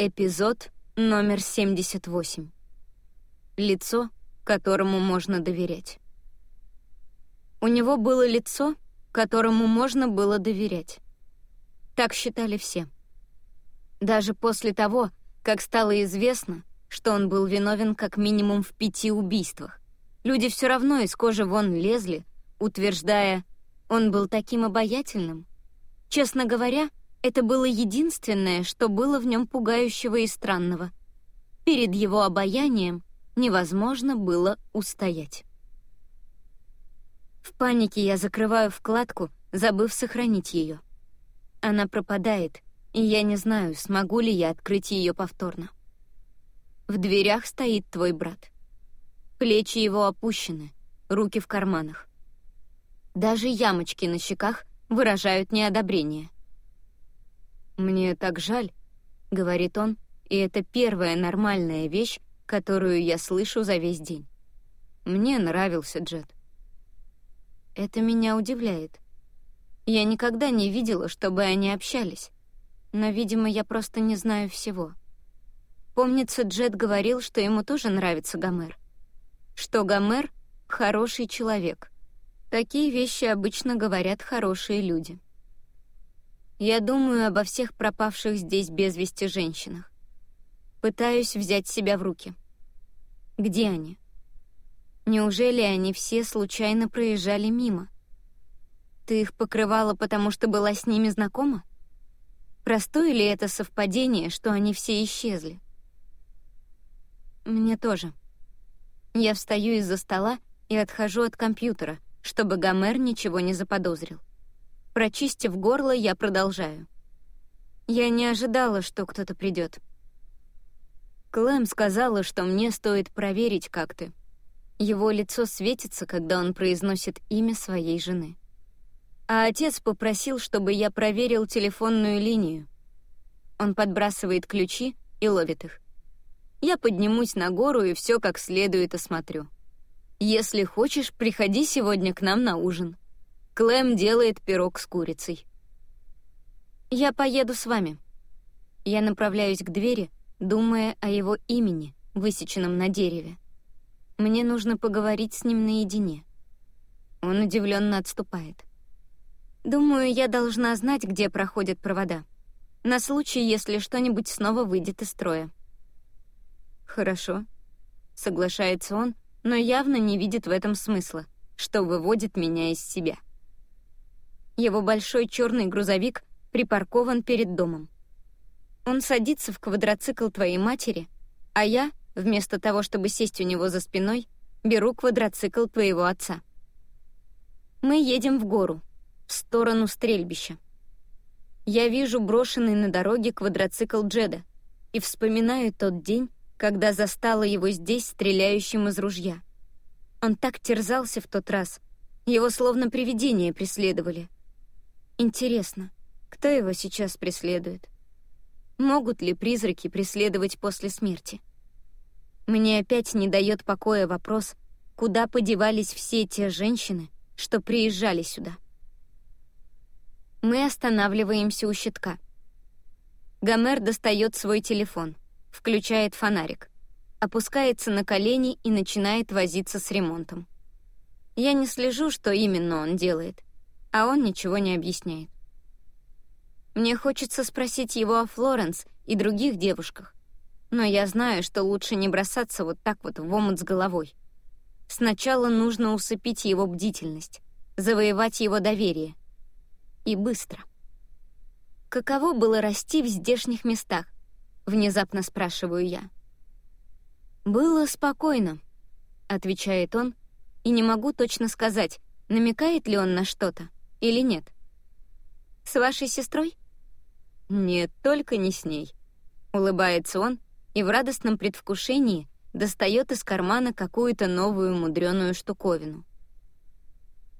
Эпизод номер 78. Лицо, которому можно доверять. У него было лицо, которому можно было доверять. Так считали все. Даже после того, как стало известно, что он был виновен как минимум в пяти убийствах, люди все равно из кожи вон лезли, утверждая, он был таким обаятельным. Честно говоря, это было единственное, что было в нем пугающего и странного. Перед его обаянием невозможно было устоять. В панике я закрываю вкладку, забыв сохранить ее. Она пропадает, и я не знаю, смогу ли я открыть ее повторно. В дверях стоит твой брат. Плечи его опущены, руки в карманах. Даже ямочки на щеках выражают неодобрение — «Мне так жаль», — говорит он, и это первая нормальная вещь, которую я слышу за весь день. Мне нравился Джет. Это меня удивляет. Я никогда не видела, чтобы они общались. Но, видимо, я просто не знаю всего. Помнится, Джет говорил, что ему тоже нравится Гомер. Что Гомер — хороший человек. Такие вещи обычно говорят хорошие люди. Я думаю обо всех пропавших здесь без вести женщинах. Пытаюсь взять себя в руки. Где они? Неужели они все случайно проезжали мимо? Ты их покрывала, потому что была с ними знакома? Простое ли это совпадение, что они все исчезли? Мне тоже. Я встаю из-за стола и отхожу от компьютера, чтобы Гомер ничего не заподозрил. Прочистив горло, я продолжаю. Я не ожидала, что кто-то придет. Клэм сказала, что мне стоит проверить, как ты. Его лицо светится, когда он произносит имя своей жены. А отец попросил, чтобы я проверил телефонную линию. Он подбрасывает ключи и ловит их. Я поднимусь на гору и все как следует осмотрю. Если хочешь, приходи сегодня к нам на ужин. Клэм делает пирог с курицей. «Я поеду с вами». Я направляюсь к двери, думая о его имени, высеченном на дереве. Мне нужно поговорить с ним наедине. Он удивленно отступает. Думаю, я должна знать, где проходят провода. На случай, если что-нибудь снова выйдет из строя. Хорошо. Соглашается он, но явно не видит в этом смысла, что выводит меня из себя. Его большой черный грузовик припаркован перед домом. Он садится в квадроцикл твоей матери, а я, вместо того, чтобы сесть у него за спиной, беру квадроцикл твоего отца. Мы едем в гору, в сторону стрельбища. Я вижу брошенный на дороге квадроцикл Джеда и вспоминаю тот день, когда застала его здесь, стреляющим из ружья. Он так терзался в тот раз, его словно привидения преследовали — Интересно, кто его сейчас преследует? Могут ли призраки преследовать после смерти? Мне опять не дает покоя вопрос, куда подевались все те женщины, что приезжали сюда. Мы останавливаемся у щитка. Гомер достает свой телефон, включает фонарик, опускается на колени и начинает возиться с ремонтом. Я не слежу, что именно он делает а он ничего не объясняет. Мне хочется спросить его о Флоренс и других девушках, но я знаю, что лучше не бросаться вот так вот в омут с головой. Сначала нужно усыпить его бдительность, завоевать его доверие. И быстро. «Каково было расти в здешних местах?» — внезапно спрашиваю я. «Было спокойно», — отвечает он, и не могу точно сказать, намекает ли он на что-то или нет? С вашей сестрой? Нет, только не с ней. Улыбается он и в радостном предвкушении достает из кармана какую-то новую мудреную штуковину.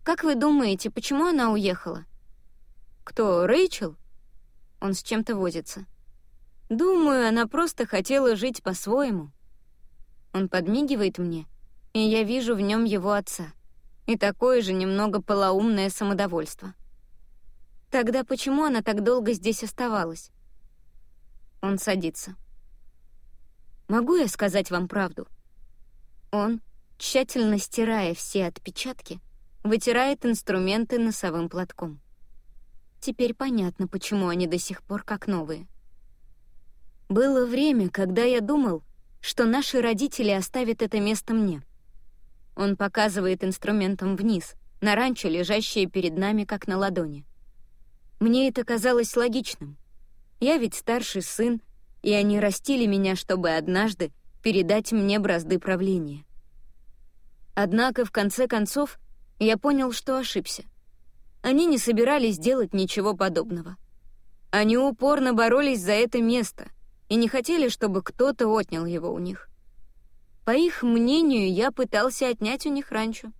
Как вы думаете, почему она уехала? Кто, Рэйчел? Он с чем-то возится. Думаю, она просто хотела жить по-своему. Он подмигивает мне, и я вижу в нем его отца и такое же немного полоумное самодовольство. Тогда почему она так долго здесь оставалась? Он садится. Могу я сказать вам правду? Он, тщательно стирая все отпечатки, вытирает инструменты носовым платком. Теперь понятно, почему они до сих пор как новые. Было время, когда я думал, что наши родители оставят это место мне. Он показывает инструментом вниз, на ранчо, лежащее перед нами, как на ладони. Мне это казалось логичным. Я ведь старший сын, и они растили меня, чтобы однажды передать мне бразды правления. Однако, в конце концов, я понял, что ошибся. Они не собирались делать ничего подобного. Они упорно боролись за это место и не хотели, чтобы кто-то отнял его у них. По их мнению, я пытался отнять у них ранчо.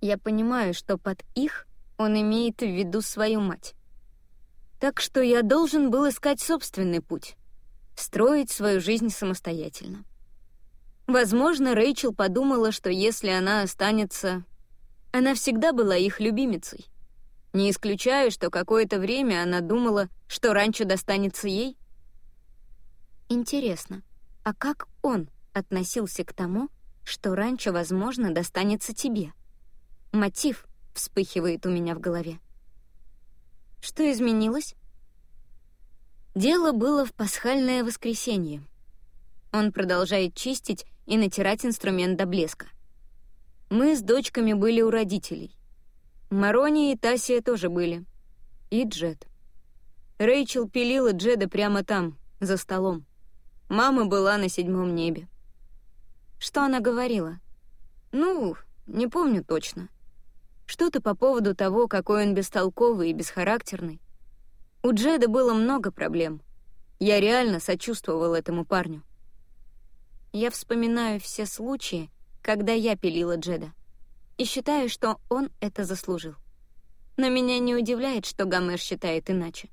Я понимаю, что под «их» он имеет в виду свою мать. Так что я должен был искать собственный путь, строить свою жизнь самостоятельно. Возможно, Рэйчел подумала, что если она останется... Она всегда была их любимицей. Не исключаю, что какое-то время она думала, что ранчо достанется ей. Интересно, а как он относился к тому, что ранчо, возможно, достанется тебе? Мотив вспыхивает у меня в голове. Что изменилось? Дело было в пасхальное воскресенье. Он продолжает чистить и натирать инструмент до блеска. Мы с дочками были у родителей. Марони и Тасия тоже были. И Джет. Рэйчел пилила Джеда прямо там, за столом. Мама была на седьмом небе. Что она говорила? Ну, не помню точно. Что-то по поводу того, какой он бестолковый и бесхарактерный. У Джеда было много проблем. Я реально сочувствовал этому парню. Я вспоминаю все случаи, когда я пилила Джеда, и считаю, что он это заслужил. Но меня не удивляет, что Гомер считает иначе.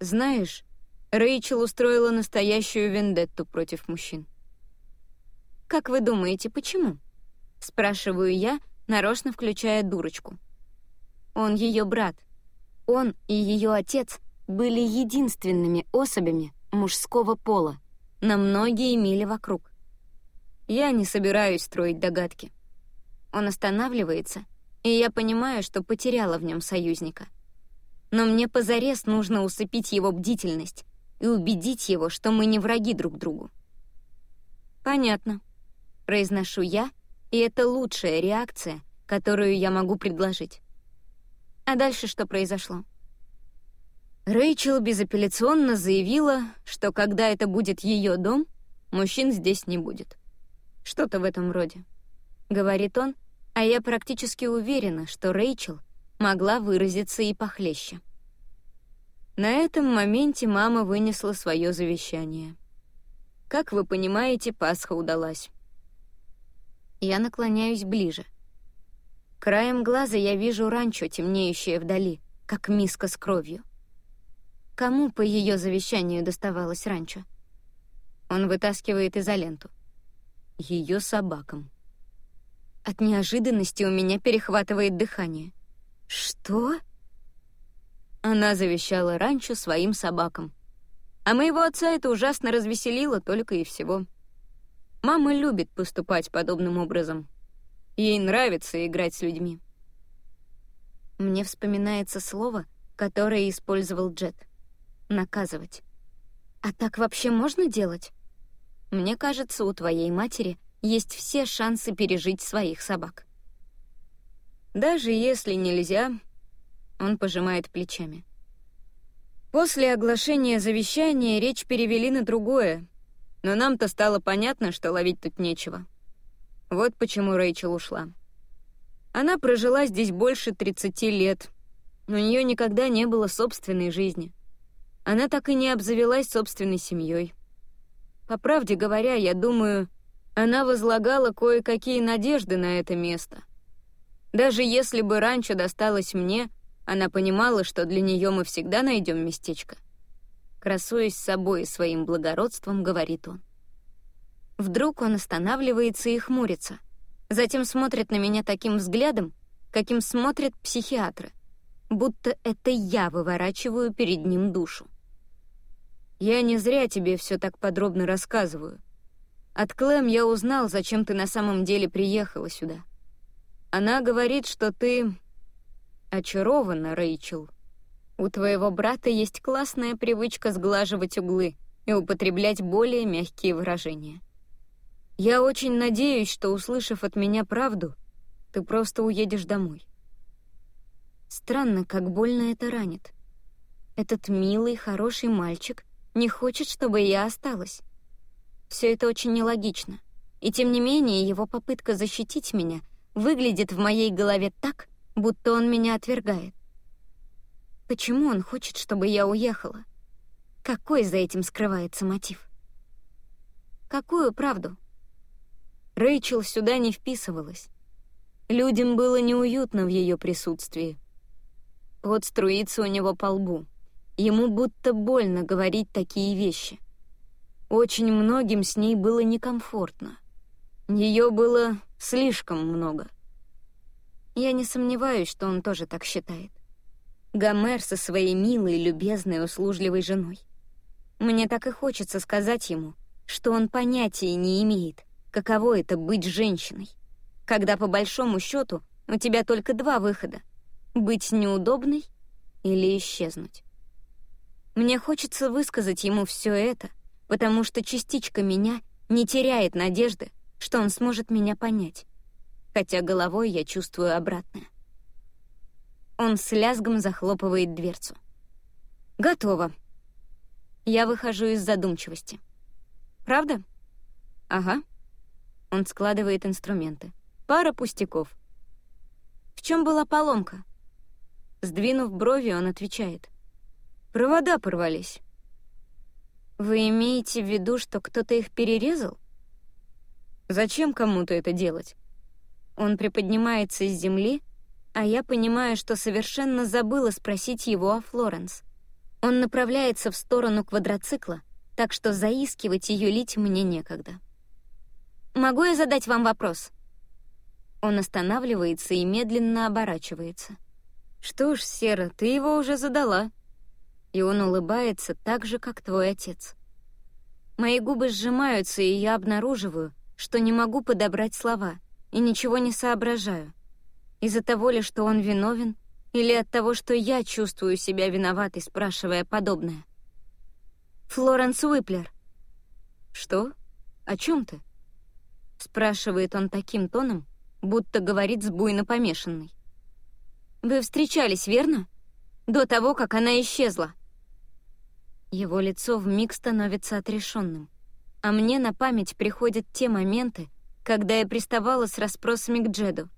Знаешь, Рэйчел устроила настоящую вендетту против мужчин. «Как вы думаете, почему?» — спрашиваю я, нарочно включая дурочку. Он ее брат. Он и ее отец были единственными особями мужского пола, на многие мили вокруг. Я не собираюсь строить догадки. Он останавливается, и я понимаю, что потеряла в нем союзника. Но мне позарез нужно усыпить его бдительность и убедить его, что мы не враги друг другу. «Понятно», — произношу я, и это лучшая реакция, которую я могу предложить. А дальше что произошло? Рэйчел безапелляционно заявила, что когда это будет ее дом, мужчин здесь не будет. Что-то в этом роде. Говорит он, а я практически уверена, что Рэйчел могла выразиться и похлеще. На этом моменте мама вынесла свое завещание. Как вы понимаете, Пасха удалась. Я наклоняюсь ближе. Краем глаза я вижу ранчо, темнеющее вдали, как миска с кровью. Кому по ее завещанию доставалось ранчо? Он вытаскивает изоленту. Ее собакам. От неожиданности у меня перехватывает дыхание. Что? Она завещала ранчо своим собакам. А моего отца это ужасно развеселило только и всего. Мама любит поступать подобным образом. Ей нравится играть с людьми. Мне вспоминается слово, которое использовал Джет — наказывать. А так вообще можно делать? Мне кажется, у твоей матери есть все шансы пережить своих собак. Даже если нельзя, он пожимает плечами. После оглашения завещания речь перевели на другое, но нам-то стало понятно, что ловить тут нечего. Вот почему Рэйчел ушла. Она прожила здесь больше 30 лет, но у нее никогда не было собственной жизни — она так и не обзавелась собственной семьей. По правде говоря, я думаю, она возлагала кое-какие надежды на это место. Даже если бы раньше досталось мне, она понимала, что для нее мы всегда найдем местечко. Красуясь собой и своим благородством, говорит он. Вдруг он останавливается и хмурится. Затем смотрит на меня таким взглядом, каким смотрят психиатры, будто это я выворачиваю перед ним душу. Я не зря тебе все так подробно рассказываю. От Клэм я узнал, зачем ты на самом деле приехала сюда. Она говорит, что ты очарована, Рэйчел. У твоего брата есть классная привычка сглаживать углы и употреблять более мягкие выражения. Я очень надеюсь, что, услышав от меня правду, ты просто уедешь домой. Странно, как больно это ранит. Этот милый, хороший мальчик не хочет, чтобы я осталась. Все это очень нелогично. И тем не менее, его попытка защитить меня выглядит в моей голове так, будто он меня отвергает. Почему он хочет, чтобы я уехала? Какой за этим скрывается мотив? Какую правду? Рэйчел сюда не вписывалась. Людям было неуютно в ее присутствии. Вот струится у него по лбу. Ему будто больно говорить такие вещи. Очень многим с ней было некомфортно. Ее было слишком много. Я не сомневаюсь, что он тоже так считает. Гомер со своей милой, любезной, услужливой женой. Мне так и хочется сказать ему, что он понятия не имеет, каково это быть женщиной, когда по большому счету у тебя только два выхода — быть неудобной или исчезнуть. Мне хочется высказать ему все это, потому что частичка меня не теряет надежды, что он сможет меня понять, хотя головой я чувствую обратное. Он с лязгом захлопывает дверцу. «Готово». Я выхожу из задумчивости. «Правда?» «Ага». Он складывает инструменты. «Пара пустяков». «В чем была поломка?» Сдвинув брови, он отвечает. Провода порвались. Вы имеете в виду, что кто-то их перерезал? Зачем кому-то это делать? Он приподнимается из земли, а я понимаю, что совершенно забыла спросить его о Флоренс. Он направляется в сторону квадроцикла, так что заискивать и юлить мне некогда. «Могу я задать вам вопрос?» Он останавливается и медленно оборачивается. «Что ж, Сера, ты его уже задала», и он улыбается так же, как твой отец. Мои губы сжимаются, и я обнаруживаю, что не могу подобрать слова и ничего не соображаю. Из-за того ли, что он виновен, или от того, что я чувствую себя виноватой, спрашивая подобное. «Флоренс Уиплер». «Что? О чем ты?» Спрашивает он таким тоном, будто говорит с буйно помешанной. «Вы встречались, верно? До того, как она исчезла». Его лицо вмиг становится отрешенным, а мне на память приходят те моменты, когда я приставала с расспросами к Джеду.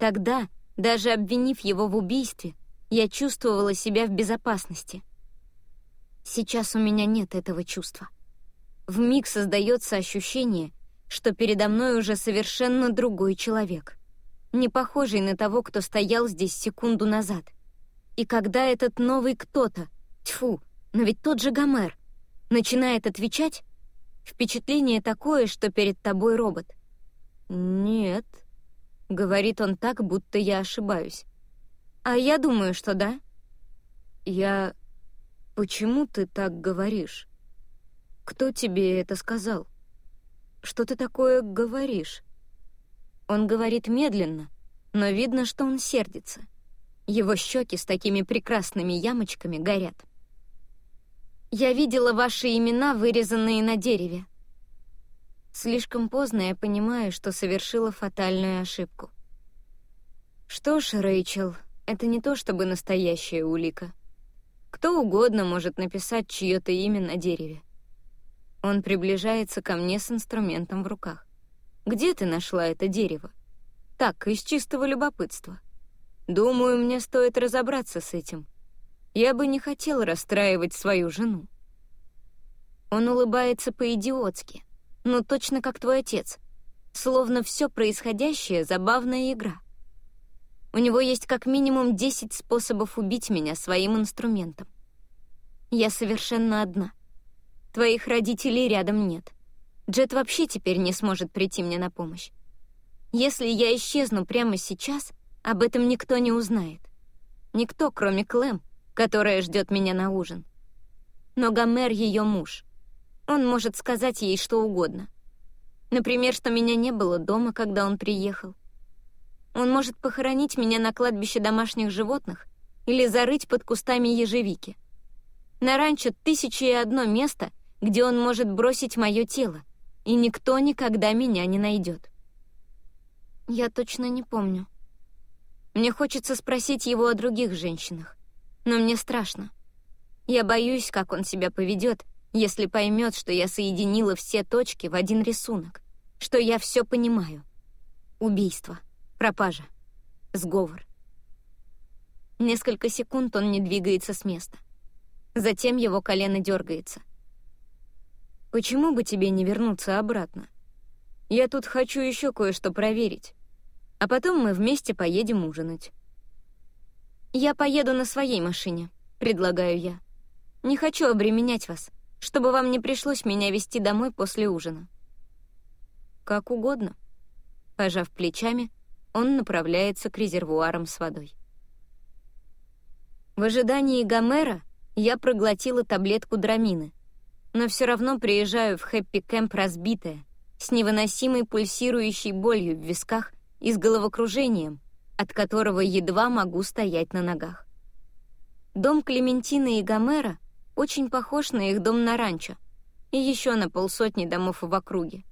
Тогда, даже обвинив его в убийстве, я чувствовала себя в безопасности. Сейчас у меня нет этого чувства. В миг создается ощущение, что передо мной уже совершенно другой человек, не похожий на того, кто стоял здесь секунду назад. И когда этот новый кто-то, тьфу, но ведь тот же Гомер начинает отвечать, впечатление такое, что перед тобой робот. «Нет», — говорит он так, будто я ошибаюсь. «А я думаю, что да». «Я... Почему ты так говоришь? Кто тебе это сказал? Что ты такое говоришь?» Он говорит медленно, но видно, что он сердится. Его щеки с такими прекрасными ямочками горят. Я видела ваши имена, вырезанные на дереве. Слишком поздно я понимаю, что совершила фатальную ошибку. Что ж, Рэйчел, это не то чтобы настоящая улика. Кто угодно может написать чье-то имя на дереве. Он приближается ко мне с инструментом в руках. «Где ты нашла это дерево?» «Так, из чистого любопытства. Думаю, мне стоит разобраться с этим. Я бы не хотел расстраивать свою жену. Он улыбается по-идиотски, но точно как твой отец, словно все происходящее — забавная игра. У него есть как минимум 10 способов убить меня своим инструментом. Я совершенно одна. Твоих родителей рядом нет. Джет вообще теперь не сможет прийти мне на помощь. Если я исчезну прямо сейчас, об этом никто не узнает. Никто, кроме Клэм, которая ждет меня на ужин. но Гомер — ее муж. Он может сказать ей что угодно. Например, что меня не было дома, когда он приехал. Он может похоронить меня на кладбище домашних животных или зарыть под кустами ежевики. На ранчо тысячи и одно место, где он может бросить мое тело, и никто никогда меня не найдет. Я точно не помню. Мне хочется спросить его о других женщинах, но мне страшно. Я боюсь, как он себя поведет, если поймет, что я соединила все точки в один рисунок, что я все понимаю. Убийство, пропажа, сговор. Несколько секунд он не двигается с места. Затем его колено дергается. «Почему бы тебе не вернуться обратно? Я тут хочу еще кое-что проверить. А потом мы вместе поедем ужинать». «Я поеду на своей машине», — предлагаю я. «Не хочу обременять вас, чтобы вам не пришлось меня вести домой после ужина». «Как угодно». Пожав плечами, он направляется к резервуарам с водой. В ожидании Гомера я проглотила таблетку драмины, но все равно приезжаю в хэппи-кэмп разбитая, с невыносимой пульсирующей болью в висках и с головокружением, от которого едва могу стоять на ногах. Дом Клементины и Гомера очень похож на их дом на ранчо и еще на полсотни домов в округе.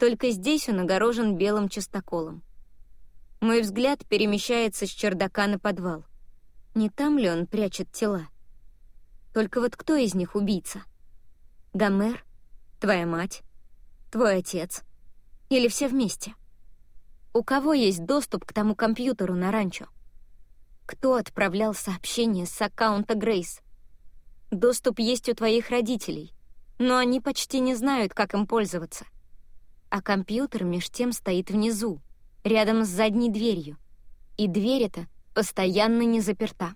Только здесь он огорожен белым частоколом. Мой взгляд перемещается с чердака на подвал. Не там ли он прячет тела? Только вот кто из них убийца? Гомер? Твоя мать? Твой отец? Или все вместе? У кого есть доступ к тому компьютеру на ранчо? Кто отправлял сообщение с аккаунта Грейс? Доступ есть у твоих родителей, но они почти не знают, как им пользоваться. А компьютер меж тем стоит внизу, рядом с задней дверью. И дверь эта постоянно не заперта.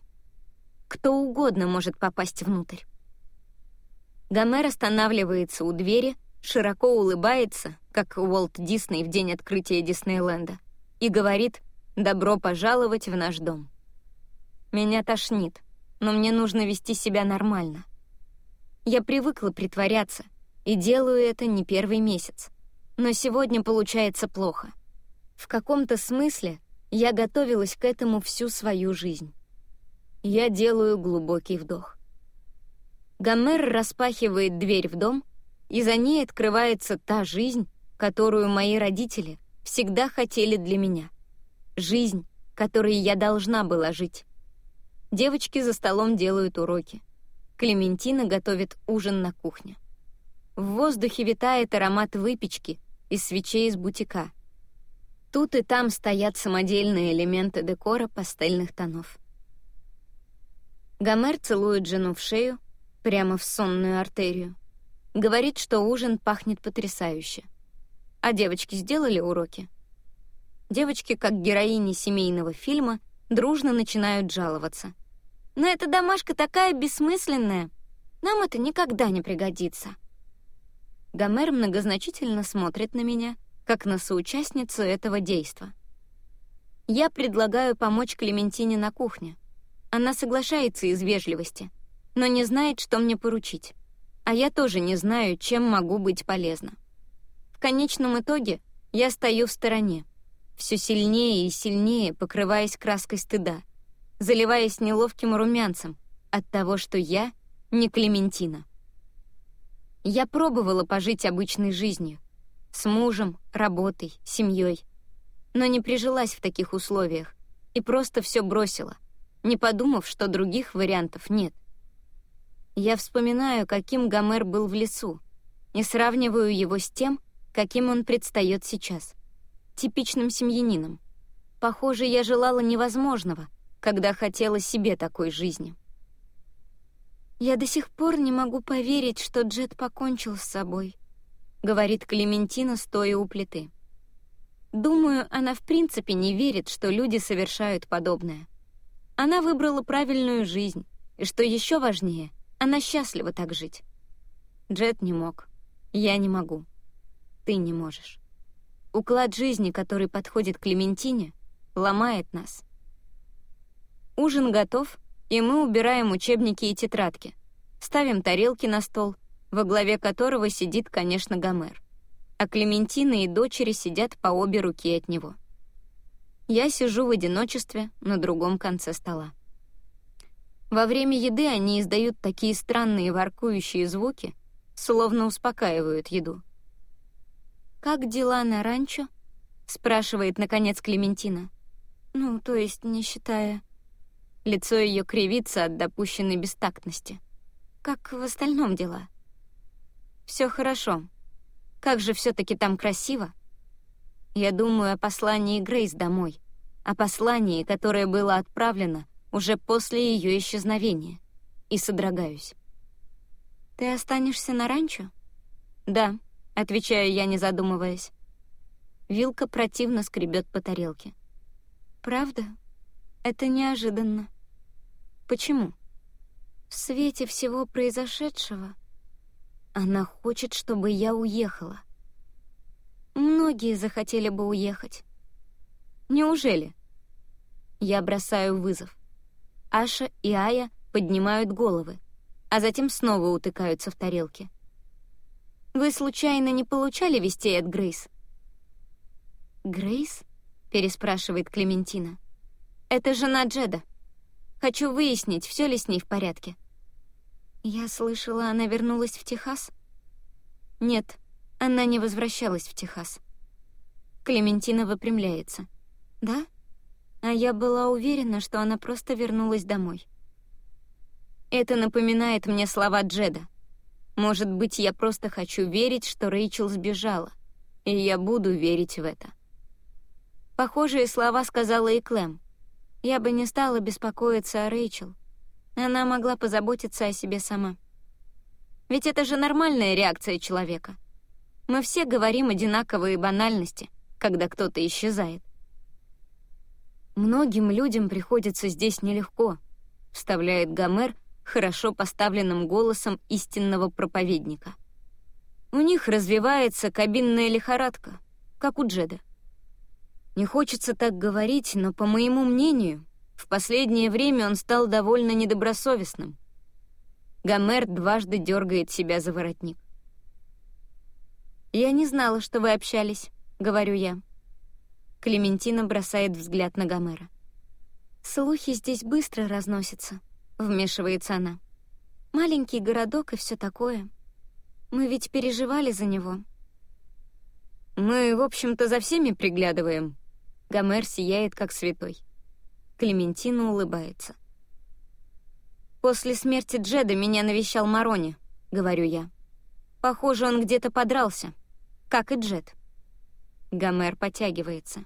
Кто угодно может попасть внутрь. Гомер останавливается у двери, широко улыбается, как Уолт Дисней в день открытия Диснейленда, и говорит «Добро пожаловать в наш дом». Меня тошнит, но мне нужно вести себя нормально. Я привыкла притворяться, и делаю это не первый месяц. Но сегодня получается плохо. В каком-то смысле я готовилась к этому всю свою жизнь. Я делаю глубокий вдох. Гомер распахивает дверь в дом, и за ней открывается та жизнь, которую мои родители всегда хотели для меня. Жизнь, которой я должна была жить. Девочки за столом делают уроки. Клементина готовит ужин на кухне. В воздухе витает аромат выпечки из свечей из бутика — Тут и там стоят самодельные элементы декора пастельных тонов. Гомер целует жену в шею, прямо в сонную артерию. Говорит, что ужин пахнет потрясающе. А девочки сделали уроки? Девочки, как героини семейного фильма, дружно начинают жаловаться. «Но эта домашка такая бессмысленная. Нам это никогда не пригодится». Гомер многозначительно смотрит на меня — как на соучастницу этого действа. Я предлагаю помочь Клементине на кухне. Она соглашается из вежливости, но не знает, что мне поручить. А я тоже не знаю, чем могу быть полезна. В конечном итоге я стою в стороне, все сильнее и сильнее покрываясь краской стыда, заливаясь неловким румянцем от того, что я не Клементина. Я пробовала пожить обычной жизнью, с мужем, работой, семьей. Но не прижилась в таких условиях и просто все бросила, не подумав, что других вариантов нет. Я вспоминаю, каким Гомер был в лесу, и сравниваю его с тем, каким он предстает сейчас. Типичным семьянином. Похоже, я желала невозможного, когда хотела себе такой жизни. Я до сих пор не могу поверить, что Джет покончил с собой, говорит Клементина, стоя у плиты. Думаю, она в принципе не верит, что люди совершают подобное. Она выбрала правильную жизнь, и что еще важнее, она счастлива так жить. Джет не мог. Я не могу. Ты не можешь. Уклад жизни, который подходит Клементине, ломает нас. Ужин готов, и мы убираем учебники и тетрадки. Ставим тарелки на стол, во главе которого сидит, конечно, Гомер. А Клементина и дочери сидят по обе руки от него. Я сижу в одиночестве на другом конце стола. Во время еды они издают такие странные воркующие звуки, словно успокаивают еду. «Как дела на ранчо?» — спрашивает, наконец, Клементина. «Ну, то есть, не считая...» Лицо ее кривится от допущенной бестактности. «Как в остальном дела?» Все хорошо. Как же все таки там красиво!» Я думаю о послании Грейс домой, о послании, которое было отправлено уже после ее исчезновения, и содрогаюсь. «Ты останешься на ранчо?» «Да», — отвечаю я, не задумываясь. Вилка противно скребет по тарелке. «Правда? Это неожиданно. Почему?» «В свете всего произошедшего она хочет, чтобы я уехала. Многие захотели бы уехать. Неужели? Я бросаю вызов. Аша и Ая поднимают головы, а затем снова утыкаются в тарелки. Вы случайно не получали вестей от Грейс? Грейс? переспрашивает Клементина. Это жена Джеда. Хочу выяснить, все ли с ней в порядке. Я слышала, она вернулась в Техас? Нет, она не возвращалась в Техас. Клементина выпрямляется. Да? А я была уверена, что она просто вернулась домой. Это напоминает мне слова Джеда. Может быть, я просто хочу верить, что Рэйчел сбежала, и я буду верить в это. Похожие слова сказала и Клэм. Я бы не стала беспокоиться о Рэйчел, она могла позаботиться о себе сама. Ведь это же нормальная реакция человека. Мы все говорим одинаковые банальности, когда кто-то исчезает. «Многим людям приходится здесь нелегко», — вставляет Гомер хорошо поставленным голосом истинного проповедника. «У них развивается кабинная лихорадка, как у Джеда. Не хочется так говорить, но, по моему мнению, в последнее время он стал довольно недобросовестным. Гомер дважды дергает себя за воротник. «Я не знала, что вы общались», — говорю я. Клементина бросает взгляд на Гомера. «Слухи здесь быстро разносятся», — вмешивается она. «Маленький городок и все такое. Мы ведь переживали за него». «Мы, в общем-то, за всеми приглядываем». Гомер сияет, как святой. Клементина улыбается. «После смерти Джеда меня навещал Марони», — говорю я. «Похоже, он где-то подрался, как и Джед». Гомер потягивается.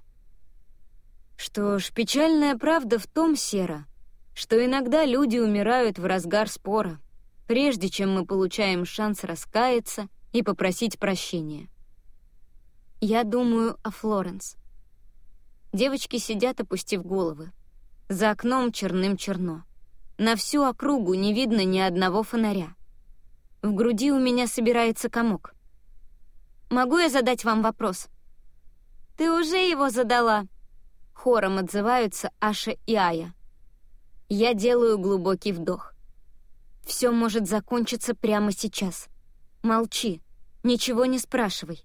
Что ж, печальная правда в том, Сера, что иногда люди умирают в разгар спора, прежде чем мы получаем шанс раскаяться и попросить прощения. Я думаю о Флоренс. Девочки сидят, опустив головы. За окном черным черно. На всю округу не видно ни одного фонаря. В груди у меня собирается комок. «Могу я задать вам вопрос?» «Ты уже его задала!» Хором отзываются Аша и Ая. Я делаю глубокий вдох. Все может закончиться прямо сейчас. Молчи, ничего не спрашивай.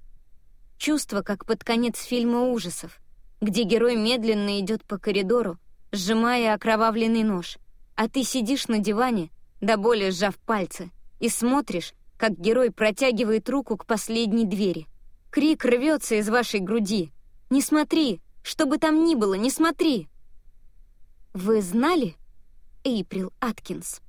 Чувство, как под конец фильма ужасов, где герой медленно идет по коридору, сжимая окровавленный нож, а ты сидишь на диване, до боли сжав пальцы, и смотришь, как герой протягивает руку к последней двери. Крик рвется из вашей груди. «Не смотри! Что бы там ни было, не смотри!» Вы знали, Эйприл Аткинс?